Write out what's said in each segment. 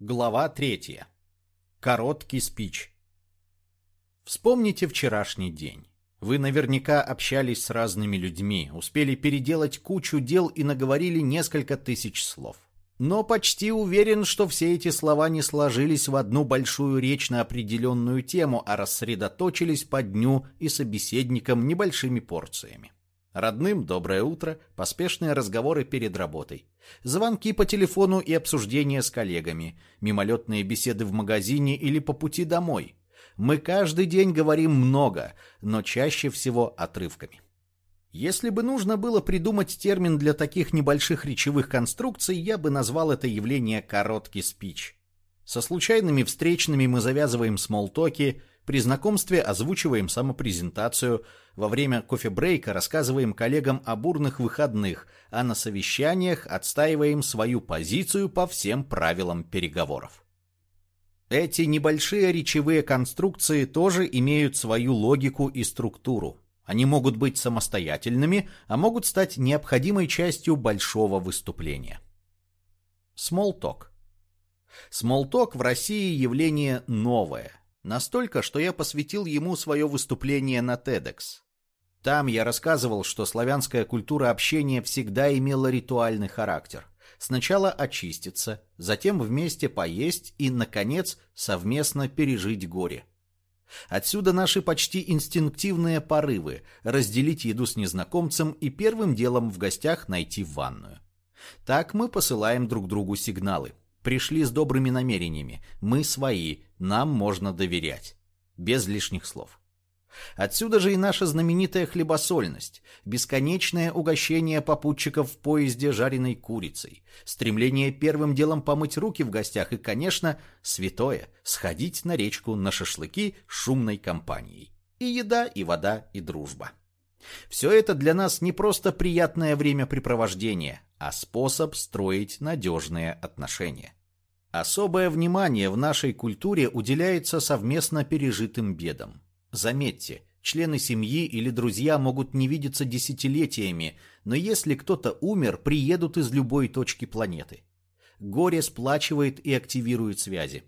Глава третья. Короткий спич. Вспомните вчерашний день. Вы наверняка общались с разными людьми, успели переделать кучу дел и наговорили несколько тысяч слов. Но почти уверен, что все эти слова не сложились в одну большую речь на определенную тему, а рассредоточились по дню и собеседникам небольшими порциями. Родным доброе утро, поспешные разговоры перед работой. Звонки по телефону и обсуждения с коллегами, мимолетные беседы в магазине или по пути домой. Мы каждый день говорим много, но чаще всего отрывками. Если бы нужно было придумать термин для таких небольших речевых конструкций, я бы назвал это явление «короткий спич». Со случайными встречными мы завязываем смолтоки, при знакомстве озвучиваем самопрезентацию, во время кофе-брейка рассказываем коллегам о бурных выходных, а на совещаниях отстаиваем свою позицию по всем правилам переговоров. Эти небольшие речевые конструкции тоже имеют свою логику и структуру. Они могут быть самостоятельными, а могут стать необходимой частью большого выступления. Смолток. Смолток в России явление новое. Настолько, что я посвятил ему свое выступление на TEDx. Там я рассказывал, что славянская культура общения всегда имела ритуальный характер. Сначала очиститься, затем вместе поесть и, наконец, совместно пережить горе. Отсюда наши почти инстинктивные порывы – разделить еду с незнакомцем и первым делом в гостях найти ванную. Так мы посылаем друг другу сигналы – Пришли с добрыми намерениями. Мы свои, нам можно доверять. Без лишних слов. Отсюда же и наша знаменитая хлебосольность, бесконечное угощение попутчиков в поезде жареной курицей, стремление первым делом помыть руки в гостях и, конечно, святое – сходить на речку на шашлыки шумной компанией. И еда, и вода, и дружба. Все это для нас не просто приятное времяпрепровождение, а способ строить надежные отношения. Особое внимание в нашей культуре уделяется совместно пережитым бедам. Заметьте, члены семьи или друзья могут не видеться десятилетиями, но если кто-то умер, приедут из любой точки планеты. Горе сплачивает и активирует связи.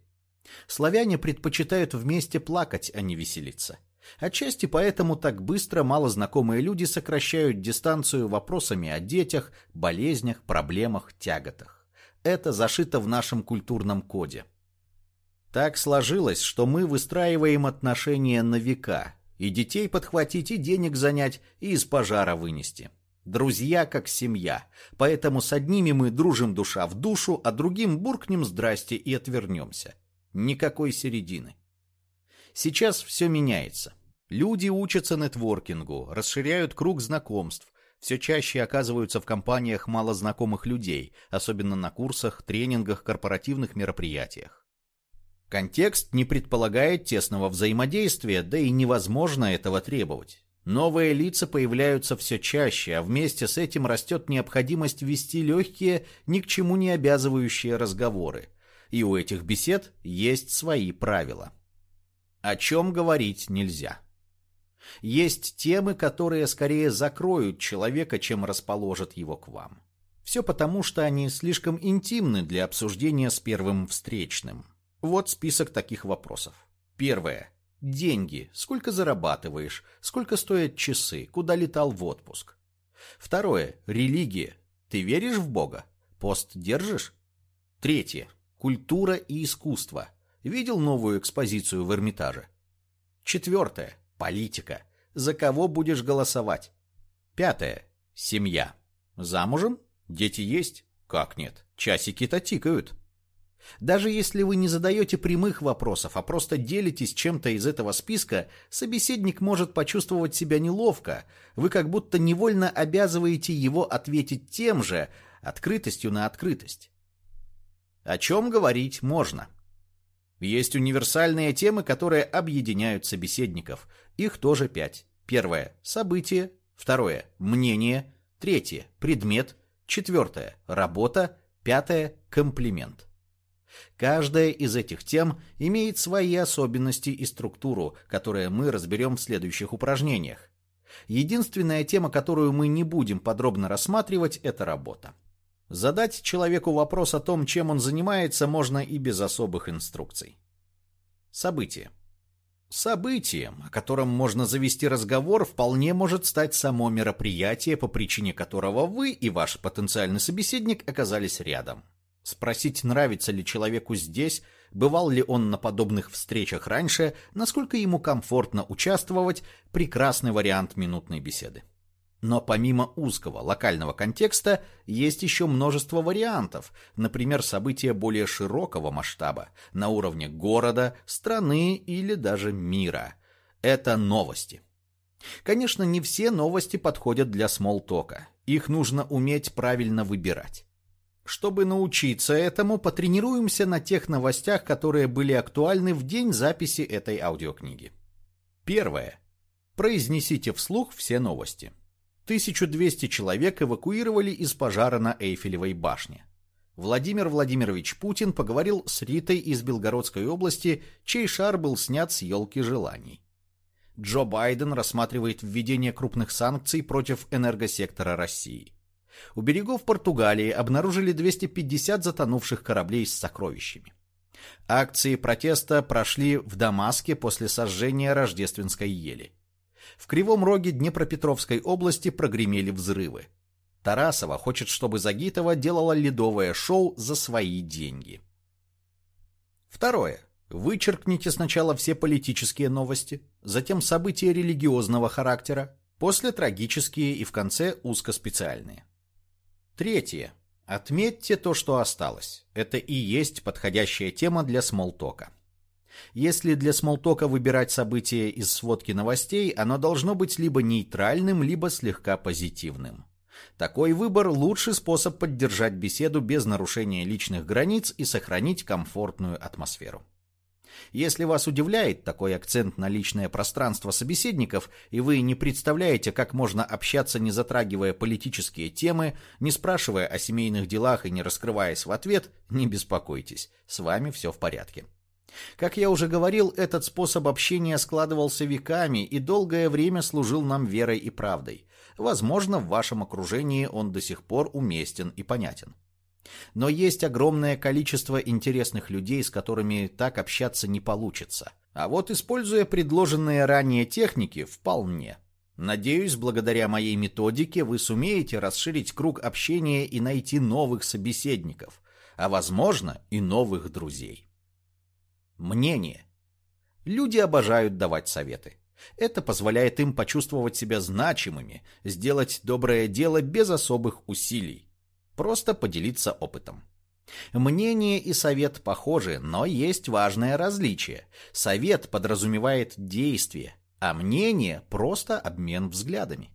Славяне предпочитают вместе плакать, а не веселиться. Отчасти поэтому так быстро малознакомые люди сокращают дистанцию вопросами о детях, болезнях, проблемах, тяготах. Это зашито в нашем культурном коде. Так сложилось, что мы выстраиваем отношения на века. И детей подхватить, и денег занять, и из пожара вынести. Друзья как семья. Поэтому с одними мы дружим душа в душу, а другим буркнем здрасте и отвернемся. Никакой середины. Сейчас все меняется. Люди учатся нетворкингу, расширяют круг знакомств, все чаще оказываются в компаниях малознакомых людей, особенно на курсах, тренингах, корпоративных мероприятиях. Контекст не предполагает тесного взаимодействия, да и невозможно этого требовать. Новые лица появляются все чаще, а вместе с этим растет необходимость вести легкие, ни к чему не обязывающие разговоры. И у этих бесед есть свои правила. О чем говорить нельзя. Есть темы, которые скорее закроют человека, чем расположат его к вам. Все потому, что они слишком интимны для обсуждения с первым встречным. Вот список таких вопросов. Первое. Деньги. Сколько зарабатываешь? Сколько стоят часы? Куда летал в отпуск? Второе. Религия. Ты веришь в Бога? Пост держишь? Третье. Культура и искусство. Видел новую экспозицию в Эрмитаже? Четвертое. Политика. За кого будешь голосовать? Пятое. Семья. Замужем? Дети есть? Как нет? Часики-то тикают. Даже если вы не задаете прямых вопросов, а просто делитесь чем-то из этого списка, собеседник может почувствовать себя неловко. Вы как будто невольно обязываете его ответить тем же, открытостью на открытость. О чем говорить можно? Есть универсальные темы, которые объединяют собеседников. Их тоже пять. Первое – событие. Второе – мнение. Третье – предмет. Четвертое – работа. Пятое – комплимент. Каждая из этих тем имеет свои особенности и структуру, которые мы разберем в следующих упражнениях. Единственная тема, которую мы не будем подробно рассматривать, это работа. Задать человеку вопрос о том, чем он занимается, можно и без особых инструкций. Событие. Событием, о котором можно завести разговор, вполне может стать само мероприятие, по причине которого вы и ваш потенциальный собеседник оказались рядом. Спросить, нравится ли человеку здесь, бывал ли он на подобных встречах раньше, насколько ему комфортно участвовать – прекрасный вариант минутной беседы. Но помимо узкого локального контекста есть еще множество вариантов, например, события более широкого масштаба, на уровне города, страны или даже мира. Это новости. Конечно, не все новости подходят для смолтока. Их нужно уметь правильно выбирать. Чтобы научиться этому, потренируемся на тех новостях, которые были актуальны в день записи этой аудиокниги. Первое. Произнесите вслух все новости. 1200 человек эвакуировали из пожара на Эйфелевой башне. Владимир Владимирович Путин поговорил с Ритой из Белгородской области, чей шар был снят с елки желаний. Джо Байден рассматривает введение крупных санкций против энергосектора России. У берегов Португалии обнаружили 250 затонувших кораблей с сокровищами. Акции протеста прошли в Дамаске после сожжения рождественской ели. В Кривом Роге Днепропетровской области прогремели взрывы. Тарасова хочет, чтобы Загитова делала ледовое шоу за свои деньги. Второе. Вычеркните сначала все политические новости, затем события религиозного характера, после трагические и в конце узкоспециальные. Третье. Отметьте то, что осталось. Это и есть подходящая тема для смолтока. Если для смолтока выбирать события из сводки новостей, оно должно быть либо нейтральным, либо слегка позитивным. Такой выбор – лучший способ поддержать беседу без нарушения личных границ и сохранить комфортную атмосферу. Если вас удивляет такой акцент на личное пространство собеседников, и вы не представляете, как можно общаться, не затрагивая политические темы, не спрашивая о семейных делах и не раскрываясь в ответ, не беспокойтесь, с вами все в порядке. Как я уже говорил, этот способ общения складывался веками и долгое время служил нам верой и правдой. Возможно, в вашем окружении он до сих пор уместен и понятен. Но есть огромное количество интересных людей, с которыми так общаться не получится. А вот используя предложенные ранее техники, вполне. Надеюсь, благодаря моей методике вы сумеете расширить круг общения и найти новых собеседников, а возможно и новых друзей. Мнение. Люди обожают давать советы. Это позволяет им почувствовать себя значимыми, сделать доброе дело без особых усилий. Просто поделиться опытом. Мнение и совет похожи, но есть важное различие. Совет подразумевает действие, а мнение – просто обмен взглядами.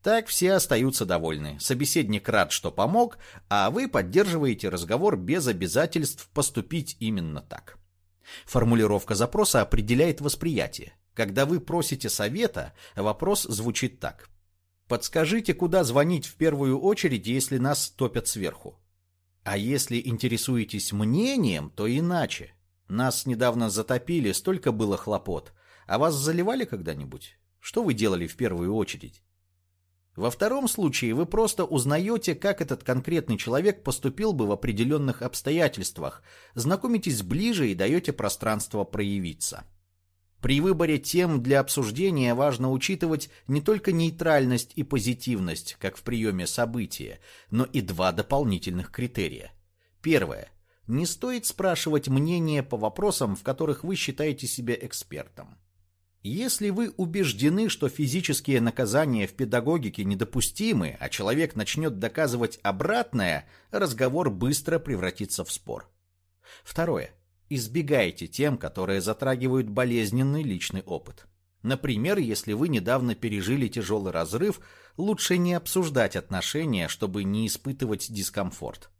Так все остаются довольны. Собеседник рад, что помог, а вы поддерживаете разговор без обязательств поступить именно так. Формулировка запроса определяет восприятие. Когда вы просите совета, вопрос звучит так. Подскажите, куда звонить в первую очередь, если нас топят сверху? А если интересуетесь мнением, то иначе. Нас недавно затопили, столько было хлопот. А вас заливали когда-нибудь? Что вы делали в первую очередь? Во втором случае вы просто узнаете, как этот конкретный человек поступил бы в определенных обстоятельствах, знакомитесь ближе и даете пространство проявиться. При выборе тем для обсуждения важно учитывать не только нейтральность и позитивность, как в приеме события, но и два дополнительных критерия. Первое. Не стоит спрашивать мнение по вопросам, в которых вы считаете себя экспертом. Если вы убеждены, что физические наказания в педагогике недопустимы, а человек начнет доказывать обратное, разговор быстро превратится в спор. Второе. Избегайте тем, которые затрагивают болезненный личный опыт. Например, если вы недавно пережили тяжелый разрыв, лучше не обсуждать отношения, чтобы не испытывать дискомфорт.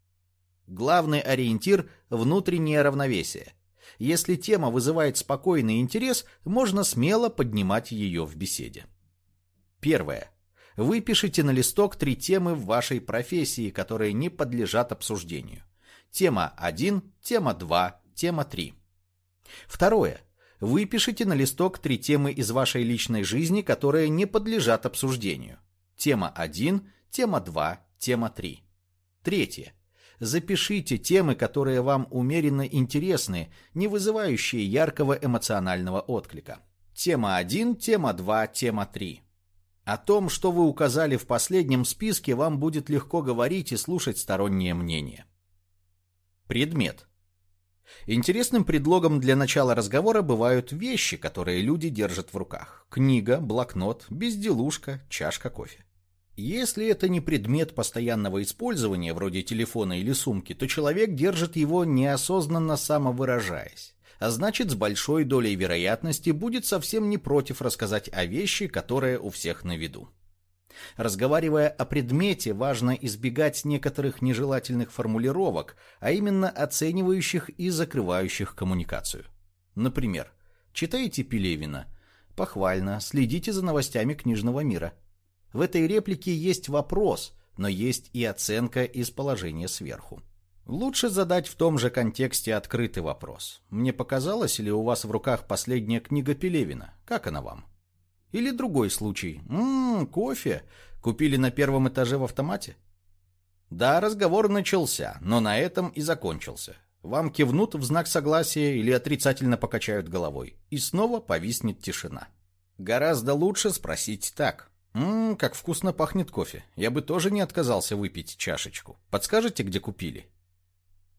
Главный ориентир – внутреннее равновесие. Если тема вызывает спокойный интерес, можно смело поднимать ее в беседе. Первое. Выпишите на листок три темы в вашей профессии, которые не подлежат обсуждению. Тема 1, тема 2, тема 3. Второе. Выпишите на листок три темы из вашей личной жизни, которые не подлежат обсуждению. Тема 1, тема 2, тема 3. Третье. Запишите темы, которые вам умеренно интересны, не вызывающие яркого эмоционального отклика. Тема 1, тема 2, тема 3. О том, что вы указали в последнем списке, вам будет легко говорить и слушать стороннее мнение. Предмет. Интересным предлогом для начала разговора бывают вещи, которые люди держат в руках. Книга, блокнот, безделушка, чашка кофе. Если это не предмет постоянного использования, вроде телефона или сумки, то человек держит его неосознанно самовыражаясь. А значит, с большой долей вероятности будет совсем не против рассказать о вещи, которая у всех на виду. Разговаривая о предмете, важно избегать некоторых нежелательных формулировок, а именно оценивающих и закрывающих коммуникацию. Например, читаете Пелевина? Похвально, следите за новостями книжного мира – в этой реплике есть вопрос, но есть и оценка из положения сверху. Лучше задать в том же контексте открытый вопрос. Мне показалось, ли у вас в руках последняя книга Пелевина? Как она вам? Или другой случай. Ммм, кофе. Купили на первом этаже в автомате? Да, разговор начался, но на этом и закончился. Вам кивнут в знак согласия или отрицательно покачают головой. И снова повиснет тишина. Гораздо лучше спросить так. Ммм, как вкусно пахнет кофе. Я бы тоже не отказался выпить чашечку. Подскажете, где купили?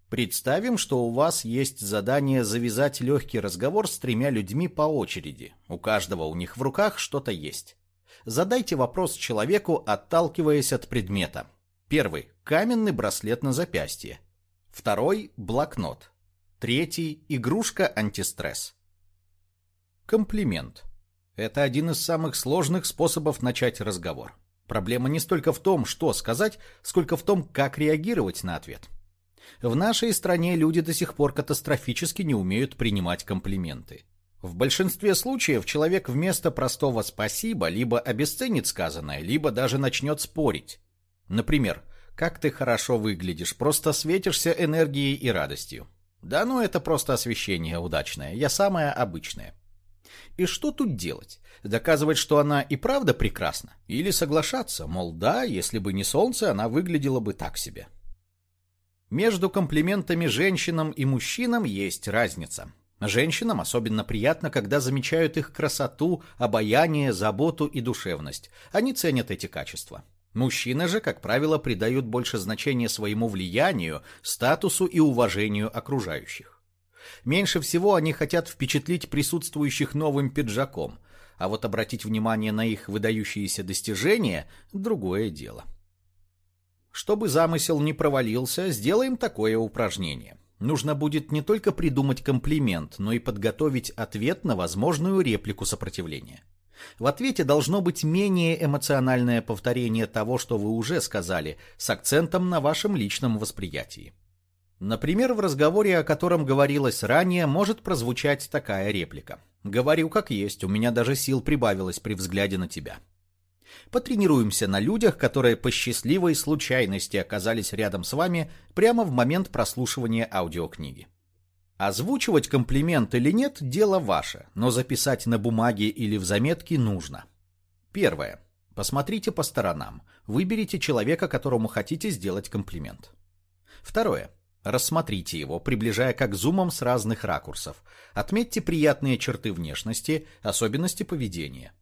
Представим, что у вас есть задание завязать легкий разговор с тремя людьми по очереди. У каждого у них в руках что-то есть. Задайте вопрос человеку, отталкиваясь от предмета. Первый – каменный браслет на запястье. Второй – блокнот. Третий – игрушка антистресс. Комплимент. Это один из самых сложных способов начать разговор. Проблема не столько в том, что сказать, сколько в том, как реагировать на ответ. В нашей стране люди до сих пор катастрофически не умеют принимать комплименты. В большинстве случаев человек вместо простого «спасибо» либо обесценит сказанное, либо даже начнет спорить. Например, «Как ты хорошо выглядишь, просто светишься энергией и радостью». Да ну это просто освещение удачное, я самая обычная. И что тут делать? Доказывать, что она и правда прекрасна? Или соглашаться, мол, да, если бы не солнце, она выглядела бы так себе? Между комплиментами женщинам и мужчинам есть разница. Женщинам особенно приятно, когда замечают их красоту, обаяние, заботу и душевность. Они ценят эти качества. Мужчины же, как правило, придают больше значения своему влиянию, статусу и уважению окружающих. Меньше всего они хотят впечатлить присутствующих новым пиджаком, а вот обратить внимание на их выдающиеся достижения – другое дело. Чтобы замысел не провалился, сделаем такое упражнение. Нужно будет не только придумать комплимент, но и подготовить ответ на возможную реплику сопротивления. В ответе должно быть менее эмоциональное повторение того, что вы уже сказали, с акцентом на вашем личном восприятии. Например, в разговоре, о котором говорилось ранее, может прозвучать такая реплика. «Говорю как есть, у меня даже сил прибавилось при взгляде на тебя». Потренируемся на людях, которые по счастливой случайности оказались рядом с вами прямо в момент прослушивания аудиокниги. Озвучивать комплимент или нет – дело ваше, но записать на бумаге или в заметке нужно. Первое. Посмотрите по сторонам. Выберите человека, которому хотите сделать комплимент. Второе. Рассмотрите его, приближая как зумом с разных ракурсов. Отметьте приятные черты внешности, особенности поведения.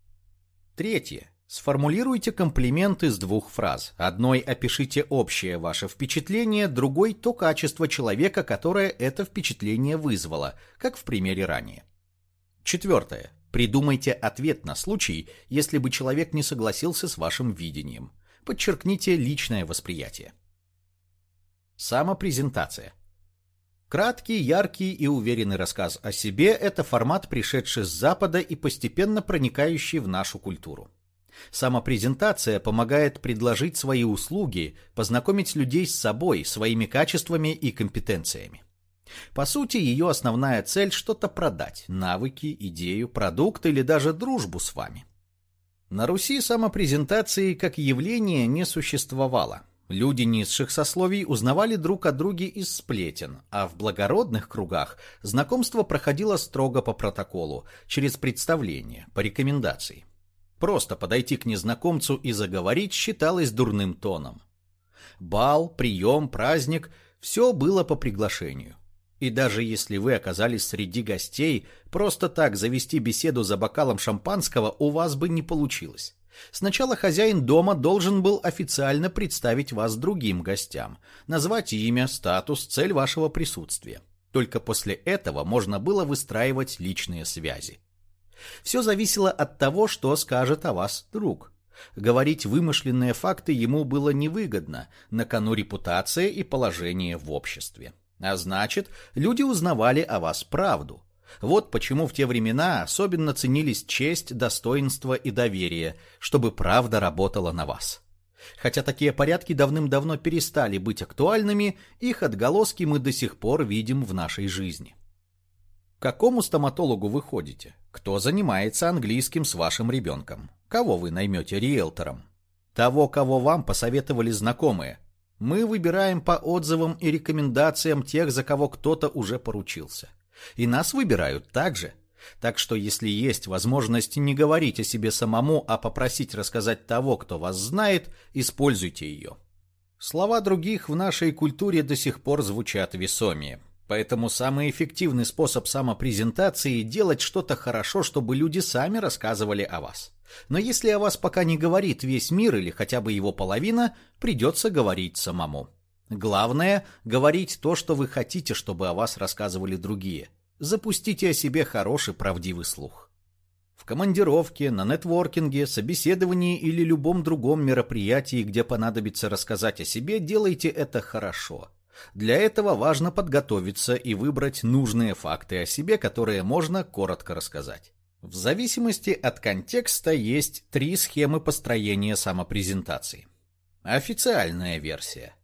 Третье. Сформулируйте комплимент из двух фраз. Одной опишите общее ваше впечатление, другой – то качество человека, которое это впечатление вызвало, как в примере ранее. Четвертое. Придумайте ответ на случай, если бы человек не согласился с вашим видением. Подчеркните личное восприятие. Самопрезентация. Краткий, яркий и уверенный рассказ о себе – это формат, пришедший с Запада и постепенно проникающий в нашу культуру. Самопрезентация помогает предложить свои услуги, познакомить людей с собой, своими качествами и компетенциями. По сути, ее основная цель – что-то продать – навыки, идею, продукт или даже дружбу с вами. На Руси самопрезентации как явление не существовало. Люди низших сословий узнавали друг о друге из сплетен, а в благородных кругах знакомство проходило строго по протоколу, через представление, по рекомендации. Просто подойти к незнакомцу и заговорить считалось дурным тоном. Бал, прием, праздник – все было по приглашению. И даже если вы оказались среди гостей, просто так завести беседу за бокалом шампанского у вас бы не получилось. Сначала хозяин дома должен был официально представить вас другим гостям, назвать имя, статус, цель вашего присутствия. Только после этого можно было выстраивать личные связи. Все зависело от того, что скажет о вас друг. Говорить вымышленные факты ему было невыгодно, на кону репутация и положение в обществе. А значит, люди узнавали о вас правду. Вот почему в те времена особенно ценились честь, достоинство и доверие, чтобы правда работала на вас. Хотя такие порядки давным-давно перестали быть актуальными, их отголоски мы до сих пор видим в нашей жизни. К какому стоматологу вы ходите? Кто занимается английским с вашим ребенком? Кого вы наймете риэлтором? Того, кого вам посоветовали знакомые. Мы выбираем по отзывам и рекомендациям тех, за кого кто-то уже поручился. И нас выбирают также. Так что если есть возможность не говорить о себе самому, а попросить рассказать того, кто вас знает, используйте ее. Слова других в нашей культуре до сих пор звучат весомее. Поэтому самый эффективный способ самопрезентации – делать что-то хорошо, чтобы люди сами рассказывали о вас. Но если о вас пока не говорит весь мир или хотя бы его половина, придется говорить самому. Главное – говорить то, что вы хотите, чтобы о вас рассказывали другие. Запустите о себе хороший правдивый слух. В командировке, на нетворкинге, собеседовании или любом другом мероприятии, где понадобится рассказать о себе, делайте это хорошо. Для этого важно подготовиться и выбрать нужные факты о себе, которые можно коротко рассказать. В зависимости от контекста есть три схемы построения самопрезентации. Официальная версия.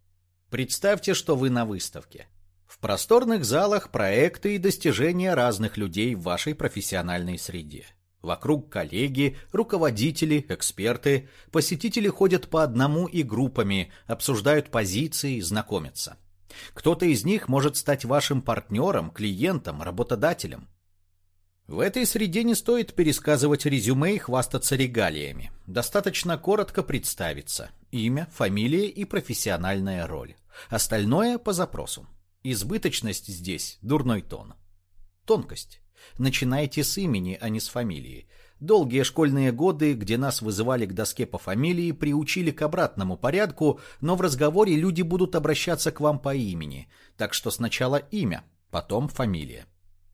Представьте, что вы на выставке. В просторных залах проекты и достижения разных людей в вашей профессиональной среде. Вокруг коллеги, руководители, эксперты, посетители ходят по одному и группами, обсуждают позиции, знакомятся. Кто-то из них может стать вашим партнером, клиентом, работодателем. В этой среде не стоит пересказывать резюме и хвастаться регалиями. Достаточно коротко представиться. Имя, фамилия и профессиональная роль. Остальное по запросу. Избыточность здесь – дурной тон. Тонкость. Начинайте с имени, а не с фамилии. Долгие школьные годы, где нас вызывали к доске по фамилии, приучили к обратному порядку, но в разговоре люди будут обращаться к вам по имени. Так что сначала имя, потом фамилия.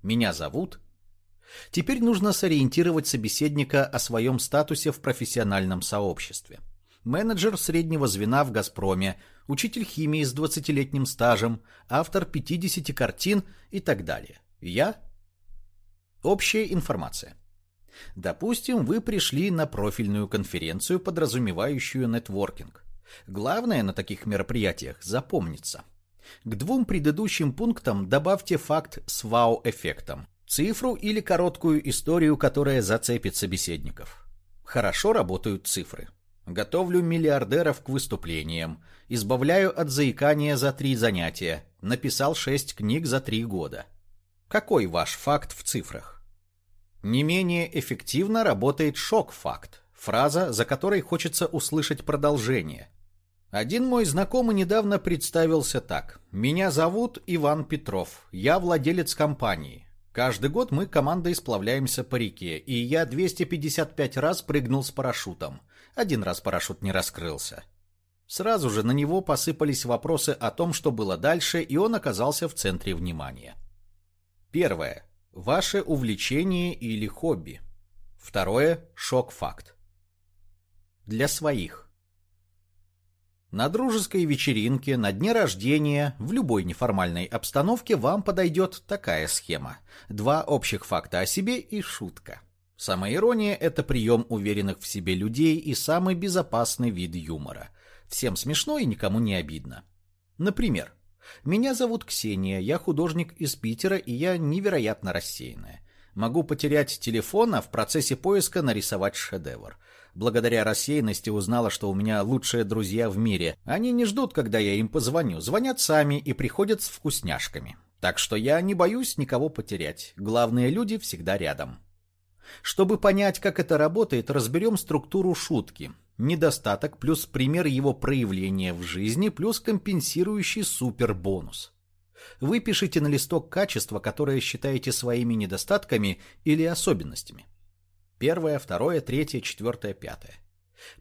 Меня зовут. Теперь нужно сориентировать собеседника о своем статусе в профессиональном сообществе менеджер среднего звена в «Газпроме», учитель химии с 20-летним стажем, автор 50 картин и так далее. Я? Общая информация. Допустим, вы пришли на профильную конференцию, подразумевающую нетворкинг. Главное на таких мероприятиях запомниться. К двум предыдущим пунктам добавьте факт с вау-эффектом. Цифру или короткую историю, которая зацепит собеседников. Хорошо работают цифры. Готовлю миллиардеров к выступлениям. Избавляю от заикания за три занятия. Написал шесть книг за три года. Какой ваш факт в цифрах? Не менее эффективно работает шок-факт. Фраза, за которой хочется услышать продолжение. Один мой знакомый недавно представился так. «Меня зовут Иван Петров. Я владелец компании. Каждый год мы командой сплавляемся по реке, и я 255 раз прыгнул с парашютом. Один раз парашют не раскрылся. Сразу же на него посыпались вопросы о том, что было дальше, и он оказался в центре внимания. Первое. Ваше увлечение или хобби. Второе. Шок-факт. Для своих. На дружеской вечеринке, на дне рождения, в любой неформальной обстановке вам подойдет такая схема. Два общих факта о себе и шутка. Самоирония – это прием уверенных в себе людей и самый безопасный вид юмора. Всем смешно и никому не обидно. Например, меня зовут Ксения, я художник из Питера, и я невероятно рассеянная. Могу потерять телефон, а в процессе поиска нарисовать шедевр. Благодаря рассеянности узнала, что у меня лучшие друзья в мире. Они не ждут, когда я им позвоню, звонят сами и приходят с вкусняшками. Так что я не боюсь никого потерять. Главные люди всегда рядом. Чтобы понять, как это работает, разберем структуру шутки. Недостаток плюс пример его проявления в жизни плюс компенсирующий супербонус. Вы пишите на листок качества, которые считаете своими недостатками или особенностями. Первое, второе, третье, четвертое, пятое.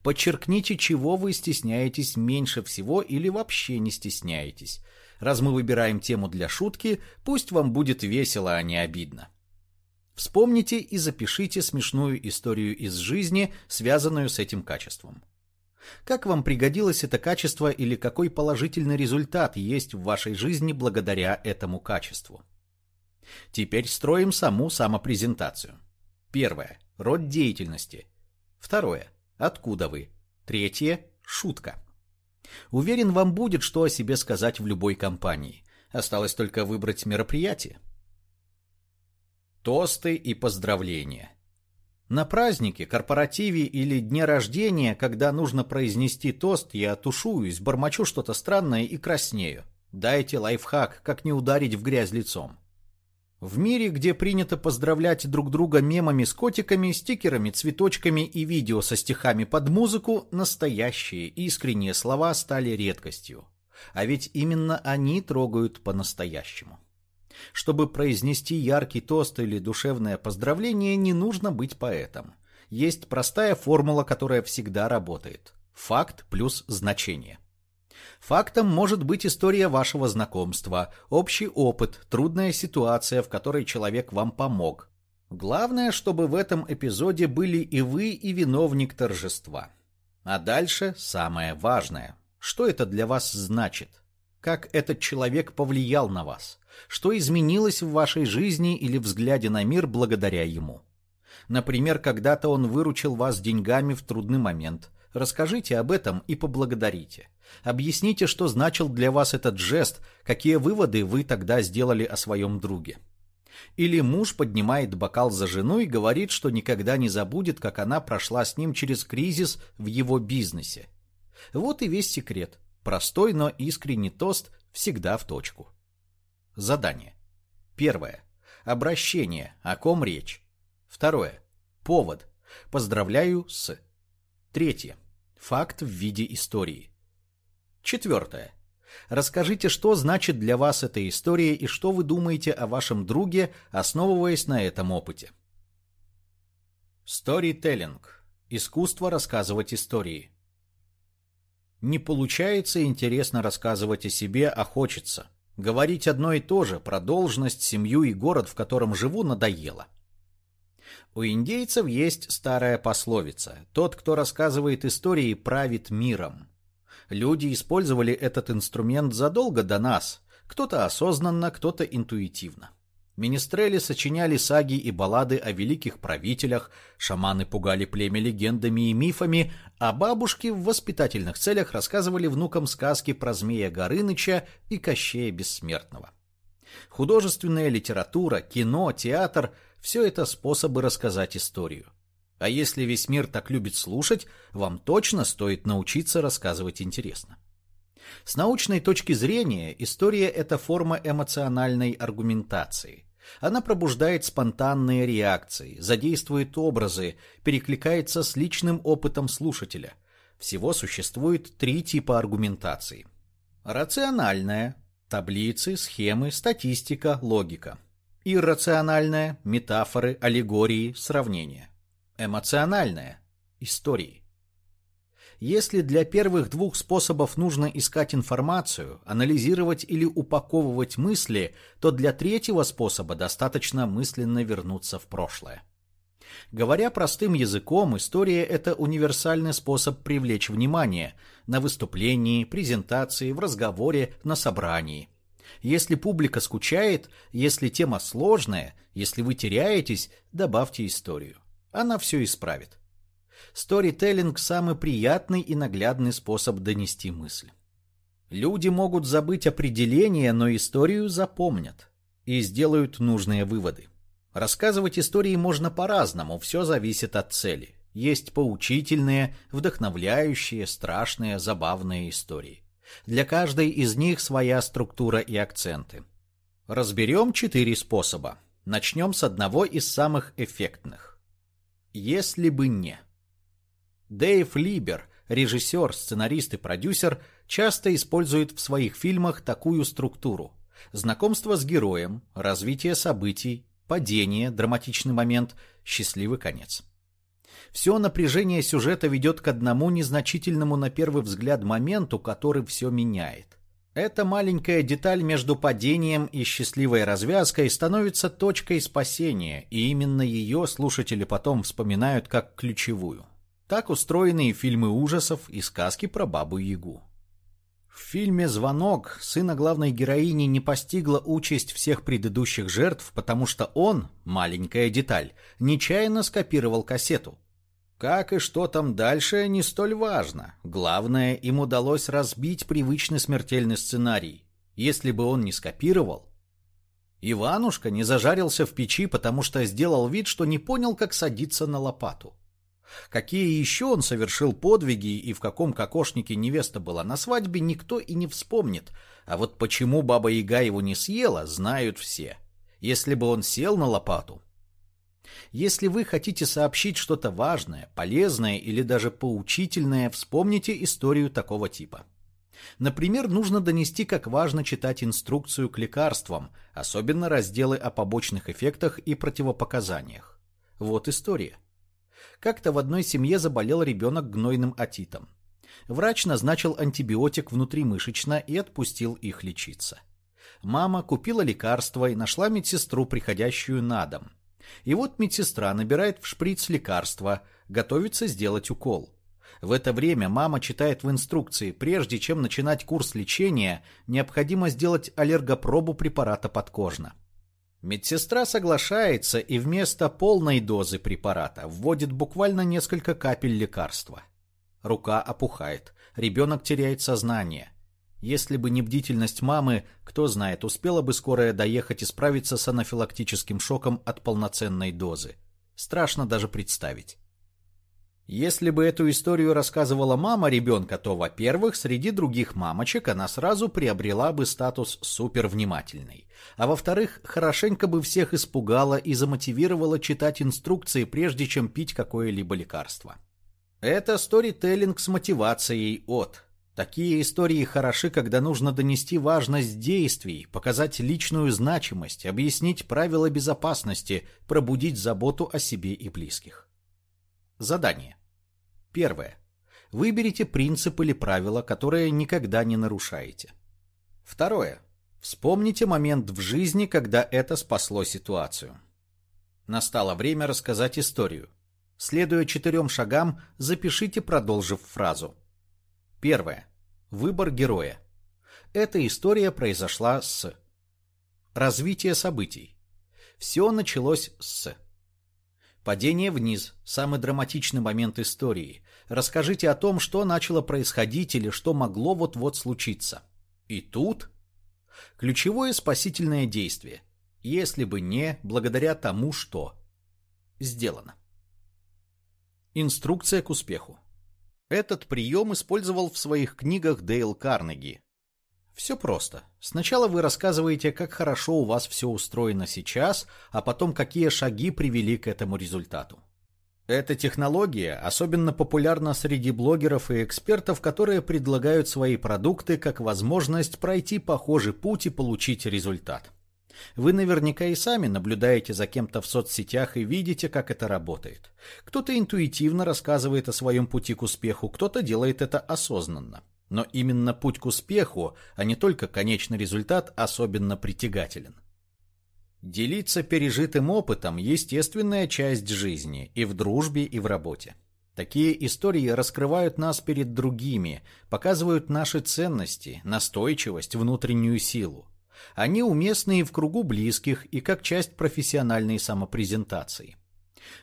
Подчеркните, чего вы стесняетесь меньше всего или вообще не стесняетесь. Раз мы выбираем тему для шутки, пусть вам будет весело, а не обидно. Вспомните и запишите смешную историю из жизни, связанную с этим качеством. Как вам пригодилось это качество или какой положительный результат есть в вашей жизни благодаря этому качеству? Теперь строим саму самопрезентацию. Первое. Род деятельности. Второе. Откуда вы? Третье. Шутка. Уверен, вам будет что о себе сказать в любой компании. Осталось только выбрать мероприятие. Тосты и поздравления. На празднике, корпоративе или дне рождения, когда нужно произнести тост, я тушуюсь, бормочу что-то странное и краснею. Дайте лайфхак, как не ударить в грязь лицом. В мире, где принято поздравлять друг друга мемами с котиками, стикерами, цветочками и видео со стихами под музыку, настоящие искренние слова стали редкостью. А ведь именно они трогают по-настоящему. Чтобы произнести яркий тост или душевное поздравление, не нужно быть поэтом. Есть простая формула, которая всегда работает. Факт плюс значение. Фактом может быть история вашего знакомства, общий опыт, трудная ситуация, в которой человек вам помог. Главное, чтобы в этом эпизоде были и вы, и виновник торжества. А дальше самое важное. Что это для вас значит? Как этот человек повлиял на вас? Что изменилось в вашей жизни или взгляде на мир благодаря ему? Например, когда-то он выручил вас деньгами в трудный момент. Расскажите об этом и поблагодарите. Объясните, что значил для вас этот жест, какие выводы вы тогда сделали о своем друге. Или муж поднимает бокал за жену и говорит, что никогда не забудет, как она прошла с ним через кризис в его бизнесе. Вот и весь секрет. Простой, но искренний тост всегда в точку. Задание. Первое. Обращение. О ком речь? Второе. Повод. Поздравляю с. Третье. Факт в виде истории. Четвертое. Расскажите, что значит для вас эта история и что вы думаете о вашем друге, основываясь на этом опыте. Сторителлинг. Искусство рассказывать истории. Не получается интересно рассказывать о себе, а хочется. Говорить одно и то же про должность, семью и город, в котором живу, надоело. У индейцев есть старая пословица «Тот, кто рассказывает истории, правит миром». Люди использовали этот инструмент задолго до нас, кто-то осознанно, кто-то интуитивно. Министрели сочиняли саги и баллады о великих правителях, шаманы пугали племя легендами и мифами, а бабушки в воспитательных целях рассказывали внукам сказки про змея Горыныча и Кощея Бессмертного. Художественная литература, кино, театр – все это способы рассказать историю. А если весь мир так любит слушать, вам точно стоит научиться рассказывать интересно. С научной точки зрения история – это форма эмоциональной аргументации. Она пробуждает спонтанные реакции, задействует образы, перекликается с личным опытом слушателя. Всего существует три типа аргументации. Рациональная – таблицы, схемы, статистика, логика. Иррациональная – метафоры, аллегории, сравнения. Эмоциональная – истории. Если для первых двух способов нужно искать информацию, анализировать или упаковывать мысли, то для третьего способа достаточно мысленно вернуться в прошлое. Говоря простым языком, история – это универсальный способ привлечь внимание на выступлении, презентации, в разговоре, на собрании. Если публика скучает, если тема сложная, если вы теряетесь, добавьте историю. Она все исправит. Сторителлинг – самый приятный и наглядный способ донести мысль. Люди могут забыть определение, но историю запомнят и сделают нужные выводы. Рассказывать истории можно по-разному, все зависит от цели. Есть поучительные, вдохновляющие, страшные, забавные истории. Для каждой из них своя структура и акценты. Разберем четыре способа. Начнем с одного из самых эффектных. Если бы не. Дэйв Либер, режиссер, сценарист и продюсер, часто использует в своих фильмах такую структуру. Знакомство с героем, развитие событий, падение, драматичный момент, счастливый конец. Все напряжение сюжета ведет к одному незначительному на первый взгляд моменту, который все меняет. Эта маленькая деталь между падением и счастливой развязкой становится точкой спасения, и именно ее слушатели потом вспоминают как ключевую. Так устроены и фильмы ужасов, и сказки про Бабу-Ягу. В фильме «Звонок» сына главной героини не постигла участь всех предыдущих жертв, потому что он, маленькая деталь, нечаянно скопировал кассету. Как и что там дальше, не столь важно. Главное, им удалось разбить привычный смертельный сценарий. Если бы он не скопировал... Иванушка не зажарился в печи, потому что сделал вид, что не понял, как садиться на лопату. Какие еще он совершил подвиги и в каком кокошнике невеста была на свадьбе, никто и не вспомнит. А вот почему Баба Яга его не съела, знают все. Если бы он сел на лопату, если вы хотите сообщить что-то важное, полезное или даже поучительное, вспомните историю такого типа. Например, нужно донести, как важно читать инструкцию к лекарствам, особенно разделы о побочных эффектах и противопоказаниях. Вот история. Как-то в одной семье заболел ребенок гнойным отитом. Врач назначил антибиотик внутримышечно и отпустил их лечиться. Мама купила лекарство и нашла медсестру, приходящую на дом. И вот медсестра набирает в шприц лекарства, готовится сделать укол. В это время мама читает в инструкции, прежде чем начинать курс лечения, необходимо сделать аллергопробу препарата подкожно. Медсестра соглашается и вместо полной дозы препарата вводит буквально несколько капель лекарства. Рука опухает, ребенок теряет сознание – если бы не бдительность мамы, кто знает, успела бы скорая доехать и справиться с анафилактическим шоком от полноценной дозы. Страшно даже представить. Если бы эту историю рассказывала мама ребенка, то, во-первых, среди других мамочек она сразу приобрела бы статус супервнимательной. А во-вторых, хорошенько бы всех испугала и замотивировала читать инструкции, прежде чем пить какое-либо лекарство. Это сторителлинг с мотивацией от Такие истории хороши, когда нужно донести важность действий, показать личную значимость, объяснить правила безопасности, пробудить заботу о себе и близких. Задание. Первое. Выберите принцип или правило, которое никогда не нарушаете. Второе. Вспомните момент в жизни, когда это спасло ситуацию. Настало время рассказать историю. Следуя четырем шагам, запишите, продолжив фразу. Первое. Выбор героя. Эта история произошла с... Развитие событий. Все началось с... Падение вниз. Самый драматичный момент истории. Расскажите о том, что начало происходить или что могло вот-вот случиться. И тут... Ключевое спасительное действие. Если бы не, благодаря тому, что... Сделано. Инструкция к успеху. Этот прием использовал в своих книгах Дейл Карнеги. Все просто. Сначала вы рассказываете, как хорошо у вас все устроено сейчас, а потом какие шаги привели к этому результату. Эта технология особенно популярна среди блогеров и экспертов, которые предлагают свои продукты как возможность пройти похожий путь и получить результат. Вы наверняка и сами наблюдаете за кем-то в соцсетях и видите, как это работает. Кто-то интуитивно рассказывает о своем пути к успеху, кто-то делает это осознанно. Но именно путь к успеху, а не только конечный результат, особенно притягателен. Делиться пережитым опытом – естественная часть жизни и в дружбе, и в работе. Такие истории раскрывают нас перед другими, показывают наши ценности, настойчивость, внутреннюю силу. Они уместны и в кругу близких, и как часть профессиональной самопрезентации.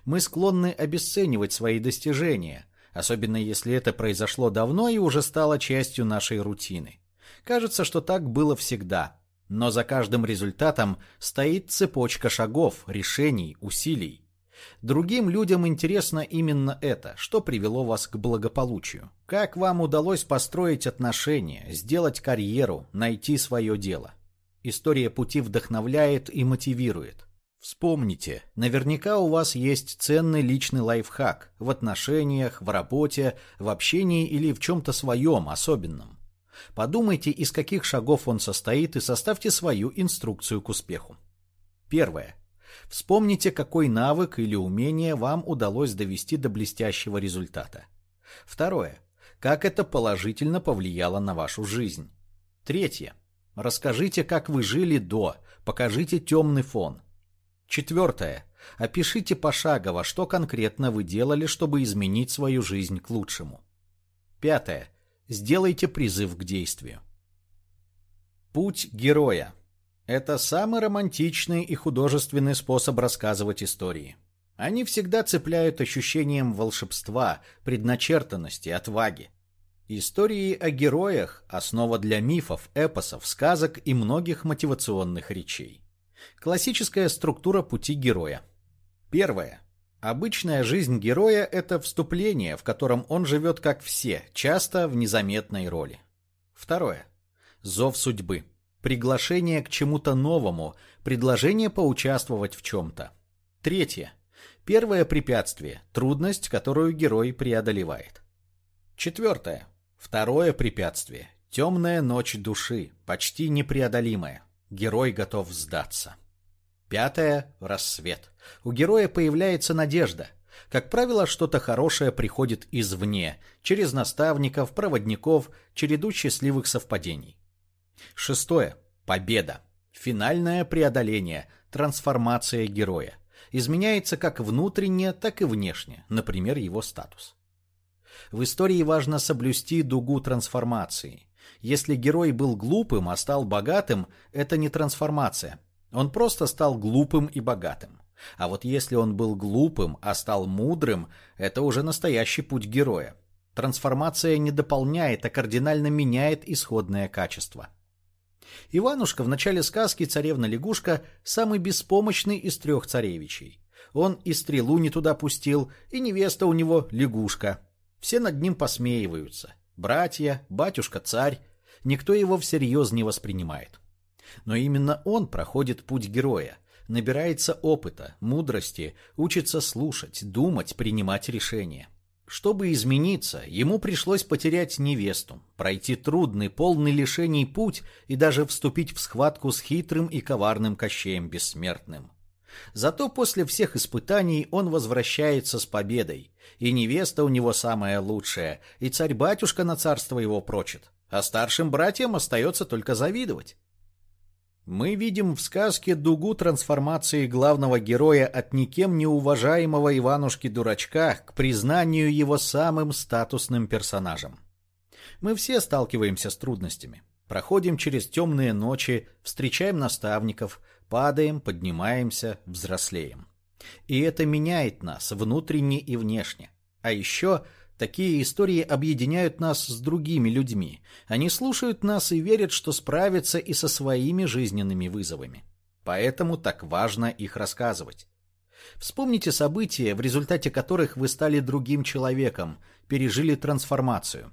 Мы склонны обесценивать свои достижения, особенно если это произошло давно и уже стало частью нашей рутины. Кажется, что так было всегда, но за каждым результатом стоит цепочка шагов, решений, усилий. Другим людям интересно именно это, что привело вас к благополучию. Как вам удалось построить отношения, сделать карьеру, найти свое дело. История пути вдохновляет и мотивирует. Вспомните, наверняка у вас есть ценный личный лайфхак в отношениях, в работе, в общении или в чем-то своем особенном. Подумайте, из каких шагов он состоит и составьте свою инструкцию к успеху. Первое. Вспомните, какой навык или умение вам удалось довести до блестящего результата. Второе. Как это положительно повлияло на вашу жизнь. Третье. Расскажите, как вы жили до, покажите темный фон. Четвертое. Опишите пошагово, что конкретно вы делали, чтобы изменить свою жизнь к лучшему. Пятое. Сделайте призыв к действию. Путь героя. Это самый романтичный и художественный способ рассказывать истории. Они всегда цепляют ощущением волшебства, предначертанности, отваги. Истории о героях – основа для мифов, эпосов, сказок и многих мотивационных речей. Классическая структура пути героя. Первое. Обычная жизнь героя – это вступление, в котором он живет как все, часто в незаметной роли. Второе. Зов судьбы. Приглашение к чему-то новому, предложение поучаствовать в чем-то. Третье. Первое препятствие – трудность, которую герой преодолевает. Четвертое. Второе препятствие – темная ночь души, почти непреодолимая. Герой готов сдаться. Пятое – рассвет. У героя появляется надежда. Как правило, что-то хорошее приходит извне, через наставников, проводников, череду счастливых совпадений. Шестое – победа. Финальное преодоление, трансформация героя. Изменяется как внутренне, так и внешне, например, его статус. В истории важно соблюсти дугу трансформации. Если герой был глупым, а стал богатым, это не трансформация. Он просто стал глупым и богатым. А вот если он был глупым, а стал мудрым, это уже настоящий путь героя. Трансформация не дополняет, а кардинально меняет исходное качество. Иванушка в начале сказки «Царевна-лягушка» самый беспомощный из трех царевичей. Он и стрелу не туда пустил, и невеста у него лягушка. Все над ним посмеиваются. Братья, батюшка-царь. Никто его всерьез не воспринимает. Но именно он проходит путь героя, набирается опыта, мудрости, учится слушать, думать, принимать решения. Чтобы измениться, ему пришлось потерять невесту, пройти трудный, полный лишений путь и даже вступить в схватку с хитрым и коварным Кощеем Бессмертным. Зато после всех испытаний он возвращается с победой, и невеста у него самая лучшая, и царь-батюшка на царство его прочит, а старшим братьям остается только завидовать. Мы видим в сказке дугу трансформации главного героя от никем не уважаемого Иванушки-дурачка к признанию его самым статусным персонажем. Мы все сталкиваемся с трудностями. Проходим через темные ночи, встречаем наставников, падаем, поднимаемся, взрослеем. И это меняет нас внутренне и внешне. А еще Такие истории объединяют нас с другими людьми. Они слушают нас и верят, что справятся и со своими жизненными вызовами. Поэтому так важно их рассказывать. Вспомните события, в результате которых вы стали другим человеком, пережили трансформацию.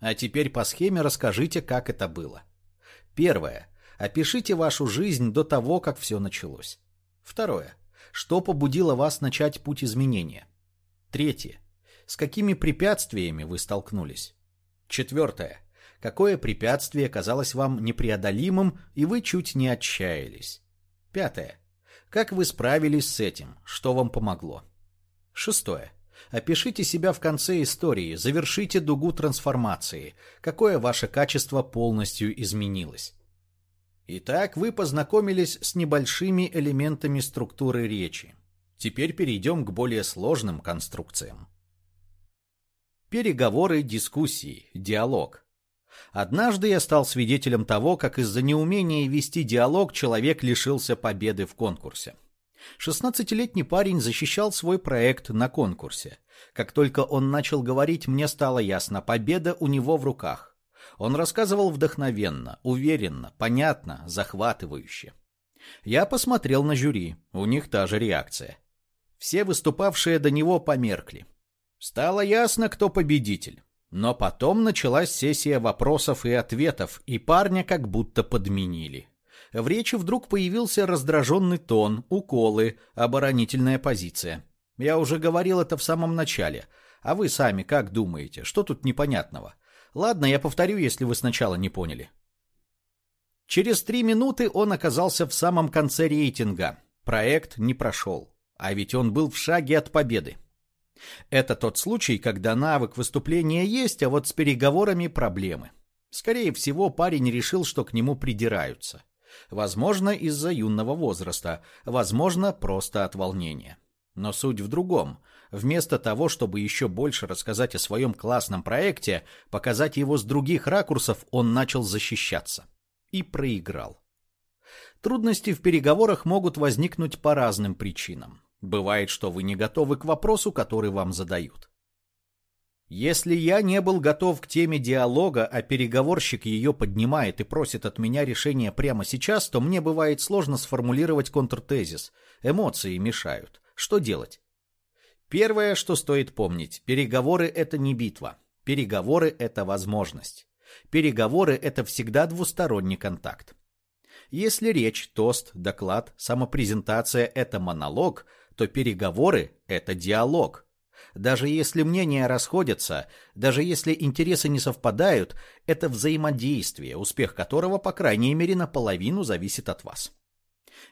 А теперь по схеме расскажите, как это было. Первое. Опишите вашу жизнь до того, как все началось. Второе. Что побудило вас начать путь изменения? Третье с какими препятствиями вы столкнулись. Четвертое. Какое препятствие казалось вам непреодолимым, и вы чуть не отчаялись. Пятое. Как вы справились с этим? Что вам помогло? Шестое. Опишите себя в конце истории, завершите дугу трансформации. Какое ваше качество полностью изменилось? Итак, вы познакомились с небольшими элементами структуры речи. Теперь перейдем к более сложным конструкциям. Переговоры, дискуссии, диалог. Однажды я стал свидетелем того, как из-за неумения вести диалог человек лишился победы в конкурсе. Шестнадцатилетний парень защищал свой проект на конкурсе. Как только он начал говорить, мне стало ясно, победа у него в руках. Он рассказывал вдохновенно, уверенно, понятно, захватывающе. Я посмотрел на жюри, у них та же реакция. Все выступавшие до него померкли. Стало ясно, кто победитель. Но потом началась сессия вопросов и ответов, и парня как будто подменили. В речи вдруг появился раздраженный тон, уколы, оборонительная позиция. Я уже говорил это в самом начале. А вы сами как думаете, что тут непонятного? Ладно, я повторю, если вы сначала не поняли. Через три минуты он оказался в самом конце рейтинга. Проект не прошел. А ведь он был в шаге от победы. Это тот случай, когда навык выступления есть, а вот с переговорами проблемы. Скорее всего, парень решил, что к нему придираются. Возможно, из-за юного возраста, возможно, просто от волнения. Но суть в другом. Вместо того, чтобы еще больше рассказать о своем классном проекте, показать его с других ракурсов, он начал защищаться. И проиграл. Трудности в переговорах могут возникнуть по разным причинам. Бывает, что вы не готовы к вопросу, который вам задают. Если я не был готов к теме диалога, а переговорщик ее поднимает и просит от меня решения прямо сейчас, то мне бывает сложно сформулировать контртезис. Эмоции мешают. Что делать? Первое, что стоит помнить, переговоры – это не битва. Переговоры – это возможность. Переговоры – это всегда двусторонний контакт. Если речь, тост, доклад, самопрезентация – это монолог, то переговоры – это диалог. Даже если мнения расходятся, даже если интересы не совпадают, это взаимодействие, успех которого, по крайней мере, наполовину зависит от вас.